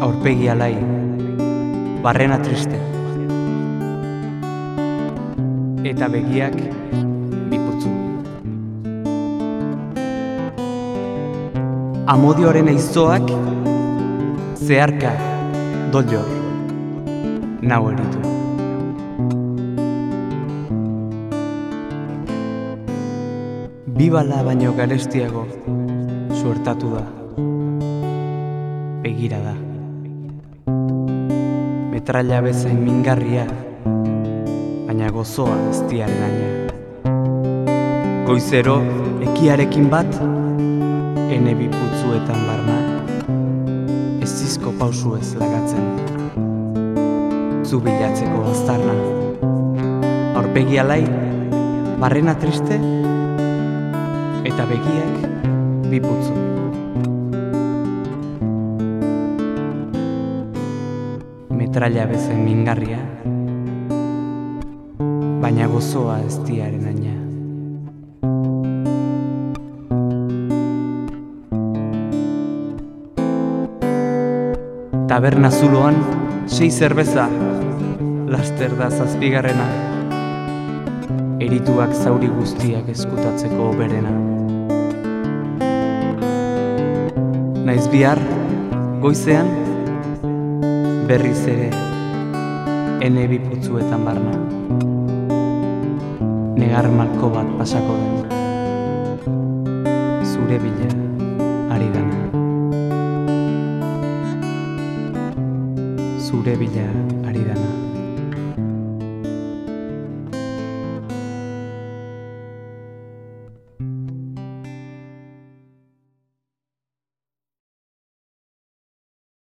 alai, barrena triste. Eta begiak biputzu. Amodioaren aizoak zeharka dollor nau eritu. Bibala baino garestiago suertatu da. Begira da. Metralla bezain mingarria, baina gozoa ez diaren aina. Goizero, ekiarekin bat, ene biputzuetan barna, ez zizko pausu ez lagatzen. Zu bilatzeko aztarna. Aurpegi alai, barrena triste, eta begiak biputzu. Metralla bezen mingarria, baina gozoa ez diaren aina. Taberna zuloan, sei zerbeza, laster da zazpigarrena, erituak zauri guztiak eskutatzeko berena. Naiz bihar, goizean, berriz ere, ene biputzuetan barna. Negar malko bat pasako den, zure bila ari dana. Zure bila ari dana.